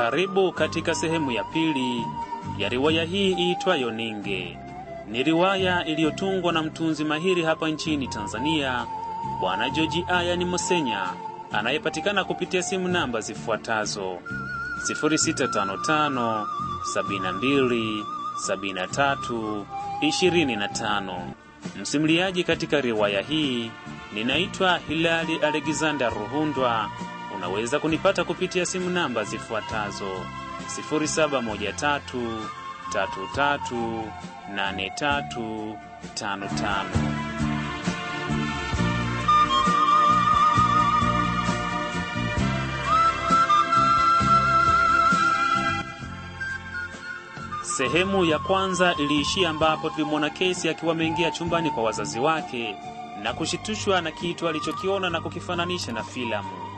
Karibu katika sehemu ya pili ya riwaya hii iitwayo Ninge. Ni riwaya iliyotungwa na mtunzi mahiri hapa nchini Tanzania, Bwana Joji Ayani Mosenya, anayepatikana kupitia simu namba zifuatazo 0655 72 73 25. Msimuliaji katika riwaya hii ninaitwa Hilali Alexander Ruhundwa. Unaweza kunipata kupitia simu namba zifuatazo 0713 33 83 55. Sehemu ya kwanza iliishia ambapo tulimwona Kesi akiwa ameingia chumbani kwa wazazi wake na kushitushwa na kitu alichokiona na kukifananisha na filamu.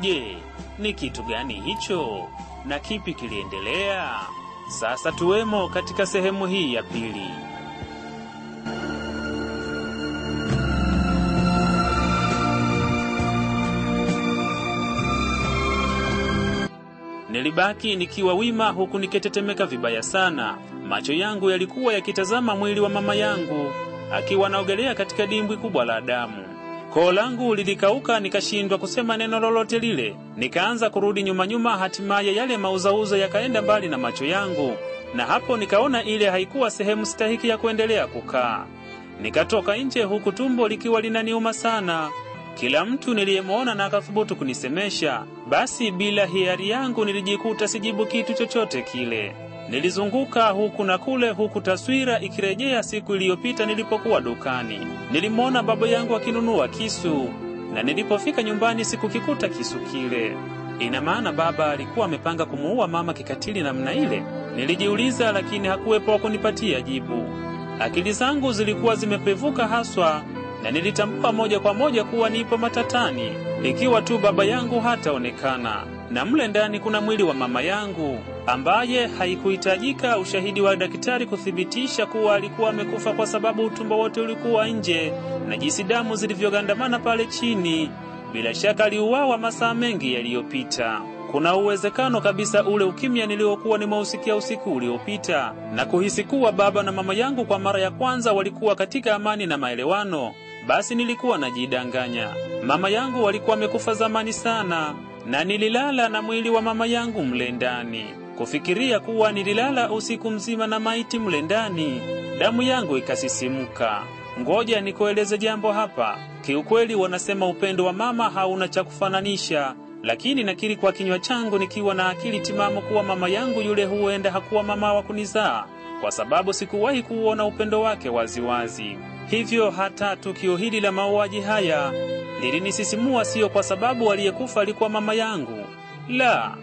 Je, ni kitu gani hicho na kipi kiliendelea? Sasa tuwemo katika sehemu hii ya pili. Nilibaki nikiwa wima huku nikitetemeka vibaya sana. Macho yangu yalikuwa yakitazama mwili wa mama yangu akiwa anaogelea katika dimbwi kubwa la damu. Koo langu lilikauka, nikashindwa kusema neno lolote lile. Nikaanza kurudi nyuma nyuma, hatimaye yale mauzauza yakaenda mbali na macho yangu, na hapo nikaona ile haikuwa sehemu stahiki ya kuendelea kukaa. Nikatoka nje huku tumbo likiwa linaniuma sana. Kila mtu niliyemwona na akathubutu kunisemesha. Basi bila hiari yangu nilijikuta sijibu kitu chochote kile. Nilizunguka huku na kule, huku taswira ikirejea siku iliyopita nilipokuwa dukani. Nilimwona baba yangu akinunua kisu, na nilipofika nyumbani sikukikuta kisu kile. Ina maana baba alikuwa amepanga kumuua mama kikatili namna ile? Nilijiuliza, lakini hakuwepo kunipatia jibu. Akili zangu zilikuwa zimepevuka haswa na nilitambua moja kwa moja kuwa nipo matatani, ikiwa tu baba yangu hataonekana, na mle ndani kuna mwili wa mama yangu ambaye haikuhitajika ushahidi wa daktari kuthibitisha kuwa alikuwa amekufa, kwa sababu utumbo wote ulikuwa nje na jinsi damu zilivyogandamana pale chini. Bila shaka aliuawa masaa mengi yaliyopita. Kuna uwezekano kabisa ule ukimya niliokuwa nimeusikia usiku uliopita na kuhisi kuwa baba na mama yangu kwa mara ya kwanza walikuwa katika amani na maelewano, basi nilikuwa najidanganya. Mama yangu walikuwa amekufa zamani sana, na nililala na mwili wa mama yangu mle ndani. Kufikiria kuwa nililala usiku mzima na maiti mle ndani, damu yangu ikasisimka. Ngoja nikueleze jambo hapa. Kiukweli wanasema upendo wa mama hauna cha kufananisha, lakini nakiri kwa kinywa changu nikiwa na akili timamu kuwa mama yangu yule huenda hakuwa mama wa kunizaa, kwa sababu sikuwahi kuuona upendo wake waziwazi wazi. Hivyo hata tukio hili la mauaji haya lilinisisimua, siyo kwa sababu aliyekufa alikuwa mama yangu, la,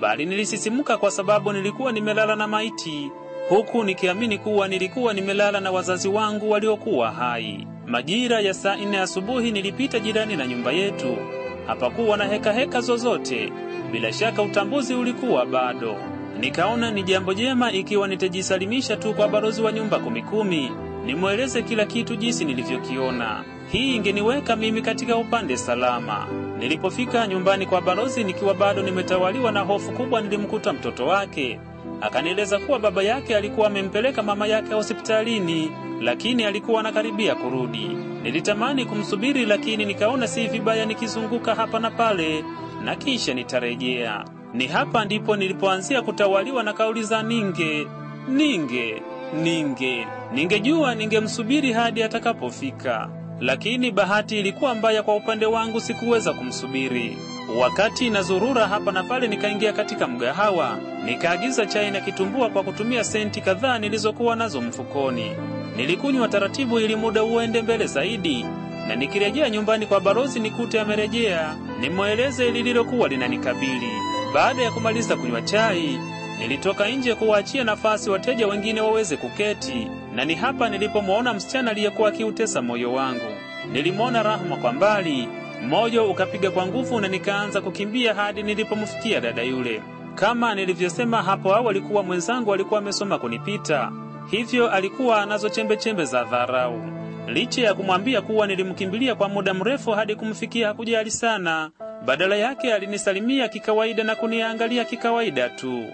bali nilisisimuka kwa sababu nilikuwa nimelala na maiti, huku nikiamini kuwa nilikuwa nimelala na wazazi wangu waliokuwa hai. Majira ya saa nne asubuhi nilipita jirani na nyumba yetu. Hapakuwa na heka heka zozote, bila shaka utambuzi ulikuwa bado. Nikaona ni jambo jema ikiwa nitajisalimisha tu kwa balozi wa nyumba kumikumi, nimweleze kila kitu jinsi nilivyokiona. Hii ingeniweka mimi katika upande salama. Nilipofika nyumbani kwa balozi nikiwa bado nimetawaliwa na hofu kubwa, nilimkuta mtoto wake. Akanieleza kuwa baba yake alikuwa amempeleka mama yake hospitalini, lakini alikuwa anakaribia kurudi. Nilitamani kumsubiri, lakini nikaona si vibaya nikizunguka hapa na pale na kisha nitarejea. Ni hapa ndipo nilipoanzia kutawaliwa na kauli za Ninge, Ninge, Ninge. Ningejua ningemsubiri hadi atakapofika, lakini bahati ilikuwa mbaya kwa upande wangu, sikuweza kumsubiri. Wakati nazurura hapa na pale, nikaingia katika mgahawa, nikaagiza chai na kitumbua kwa kutumia senti kadhaa nilizokuwa nazo mfukoni. Nilikunywa taratibu ili muda uende mbele zaidi, na nikirejea nyumbani kwa balozi nikute amerejea, nimweleze lililokuwa linanikabili. Baada ya kumaliza kunywa chai, nilitoka nje kuwaachia nafasi wateja wengine waweze kuketi, na ni hapa nilipomwona msichana aliyekuwa akiutesa moyo wangu. Nilimwona Rahma kwa mbali, moyo ukapiga kwa nguvu na nikaanza kukimbia hadi nilipomfikia dada yule. Kama nilivyosema hapo awali kuwa mwenzangu alikuwa amesoma kunipita, hivyo alikuwa anazo chembe-chembe za dharau. Licha ya kumwambia kuwa nilimkimbilia kwa muda mrefu hadi kumfikia hakujali sana, Badala yake alinisalimia kikawaida na kuniangalia kikawaida tu.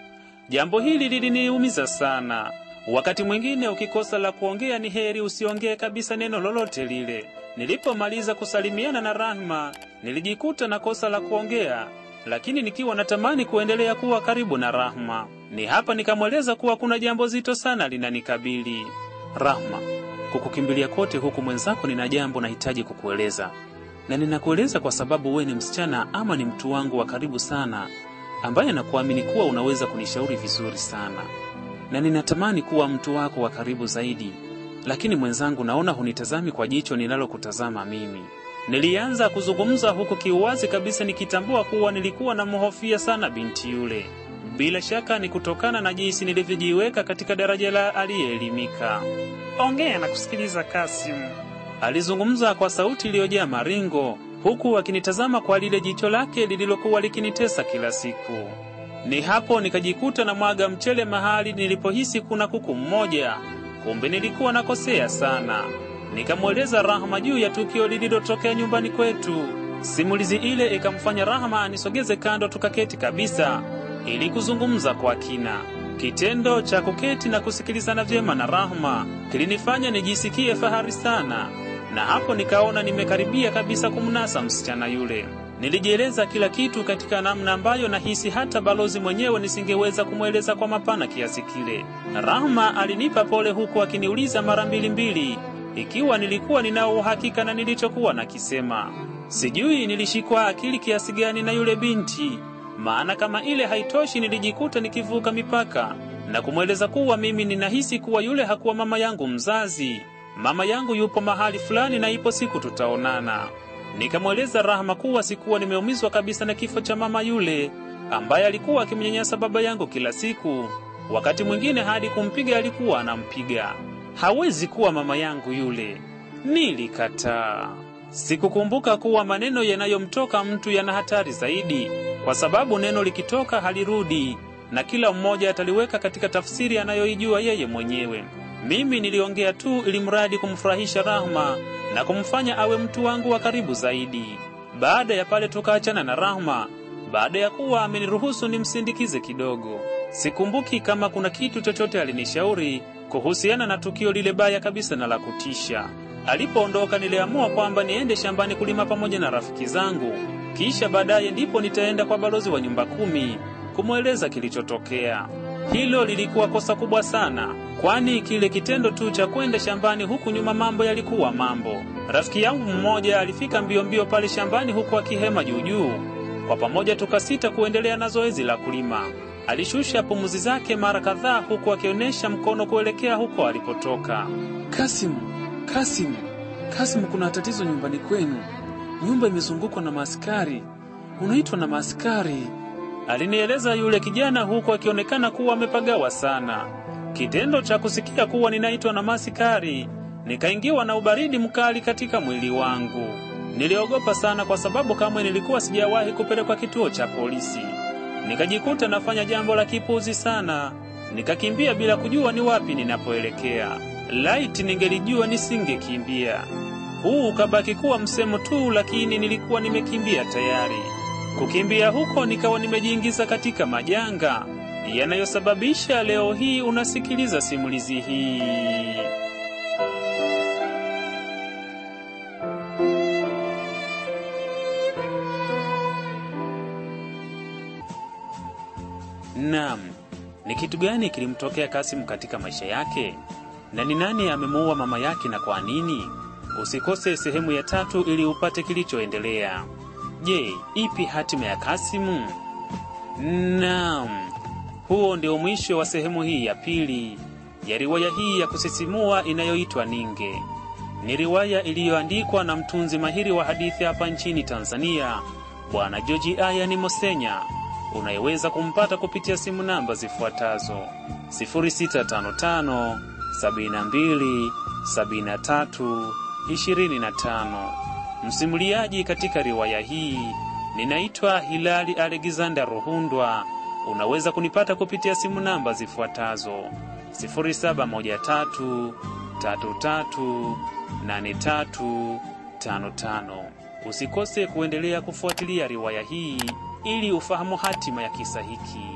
Jambo hili liliniumiza sana. Wakati mwingine ukikosa la kuongea, ni heri usiongee kabisa neno lolote lile. Nilipomaliza kusalimiana na Rahma, nilijikuta na kosa la kuongea, lakini nikiwa natamani kuendelea kuwa karibu na Rahma. Ni hapa nikamweleza kuwa kuna jambo zito sana linanikabili. Rahma, kukukimbilia kote huku mwenzako, nina jambo nahitaji kukueleza, na ninakueleza kwa sababu wewe ni msichana ama ni mtu wangu wa karibu sana, ambaye nakuamini kuwa unaweza kunishauri vizuri sana, na ninatamani kuwa mtu wako wa karibu zaidi lakini mwenzangu, naona hunitazami kwa jicho ninalokutazama mimi. Nilianza kuzungumza huku kiuwazi kabisa, nikitambua kuwa nilikuwa namhofia sana binti yule. Bila shaka ni kutokana na jinsi nilivyojiweka katika daraja la aliyeelimika. Ongea na kusikiliza, Kasim, alizungumza kwa sauti iliyojaa maringo, huku akinitazama kwa lile jicho lake lililokuwa likinitesa kila siku. Ni hapo nikajikuta na mwaga mchele mahali nilipohisi kuna kuku mmoja kumbe nilikuwa nakosea sana. Nikamweleza Rahma juu ya tukio lililotokea nyumbani kwetu. Simulizi ile ikamfanya Rahma anisogeze kando, tukaketi kabisa ili kuzungumza kwa kina. Kitendo cha kuketi na kusikilizana vyema na Rahma kilinifanya nijisikie fahari sana, na hapo nikaona nimekaribia kabisa kumnasa msichana yule. Nilijieleza kila kitu katika namna ambayo nahisi hata balozi mwenyewe nisingeweza kumweleza kwa mapana kiasi kile. Rahma alinipa pole huku akiniuliza mara mbili mbili ikiwa nilikuwa ninao uhakika na nilichokuwa nakisema. Sijui nilishikwa akili kiasi gani na yule binti, maana kama ile haitoshi, nilijikuta nikivuka mipaka na kumweleza kuwa mimi ninahisi kuwa yule hakuwa mama yangu mzazi. Mama yangu yupo mahali fulani na ipo siku tutaonana. Nikamweleza Rahma kuwa sikuwa nimeumizwa kabisa na kifo cha mama yule ambaye alikuwa akimnyanyasa baba yangu kila siku, wakati mwingine hadi kumpiga alikuwa anampiga. Hawezi kuwa mama yangu yule. Nilikataa. Sikukumbuka kuwa maneno yanayomtoka mtu yana hatari zaidi, kwa sababu neno likitoka halirudi na kila mmoja ataliweka katika tafsiri anayoijua yeye mwenyewe. Mimi niliongea tu ili mradi kumfurahisha Rahma na kumfanya awe mtu wangu wa karibu zaidi. Baada ya pale tukaachana na Rahma, baada ya kuwa ameniruhusu nimsindikize kidogo. Sikumbuki kama kuna kitu chochote alinishauri kuhusiana na tukio lile baya kabisa na la kutisha. Alipoondoka, niliamua kwamba niende shambani kulima pamoja na rafiki zangu, kisha baadaye ndipo nitaenda kwa balozi wa nyumba kumi kumweleza kilichotokea. Hilo lilikuwa kosa kubwa sana, kwani kile kitendo tu cha kwenda shambani huku nyuma mambo yalikuwa mambo. Rafiki yangu mmoja alifika mbio mbio pale shambani huku akihema juu juu. Kwa pamoja tukasita kuendelea na zoezi la kulima. Alishusha pumuzi zake mara kadhaa huku akionyesha mkono kuelekea huko alipotoka. Kasimu, Kasimu, Kasimu, kuna tatizo nyumbani kwenu. Nyumba imezungukwa na maaskari. Unaitwa na maaskari. Alinieleza yule kijana huku akionekana kuwa amepagawa sana. Kitendo cha kusikia kuwa ninaitwa na masikari, nikaingiwa na ubaridi mkali katika mwili wangu. Niliogopa sana kwa sababu kamwe nilikuwa sijawahi kupelekwa kituo cha polisi. Nikajikuta nafanya jambo la kipuzi sana, nikakimbia bila kujua ni wapi ninapoelekea. Laiti ningelijua nisingekimbia. Huu ukabaki kuwa msemo tu, lakini nilikuwa nimekimbia tayari. Kukimbia huko nikawa nimejiingiza katika majanga yanayosababisha leo hii unasikiliza simulizi hii. Naam, ni kitu gani kilimtokea Kasimu katika maisha yake? Na ni nani amemuua mama yake na kwa nini? Usikose sehemu ya tatu ili upate kilichoendelea. Je, ipi hatima ya Kasimu? Naam, huo ndio mwisho wa sehemu hii ya pili ya riwaya hii ya kusisimua inayoitwa Ninge. Ni riwaya iliyoandikwa na mtunzi mahiri wa hadithi hapa nchini Tanzania, Bwana Joji Ayani Mosenya, unayeweza kumpata kupitia simu namba zifuatazo 0655 72 73 25. Msimuliaji katika riwaya hii ninaitwa Hilali Alexander Ruhundwa. Unaweza kunipata kupitia simu namba zifuatazo 0713 33 83 55. Usikose kuendelea kufuatilia riwaya hii ili ufahamu hatima ya kisa hiki.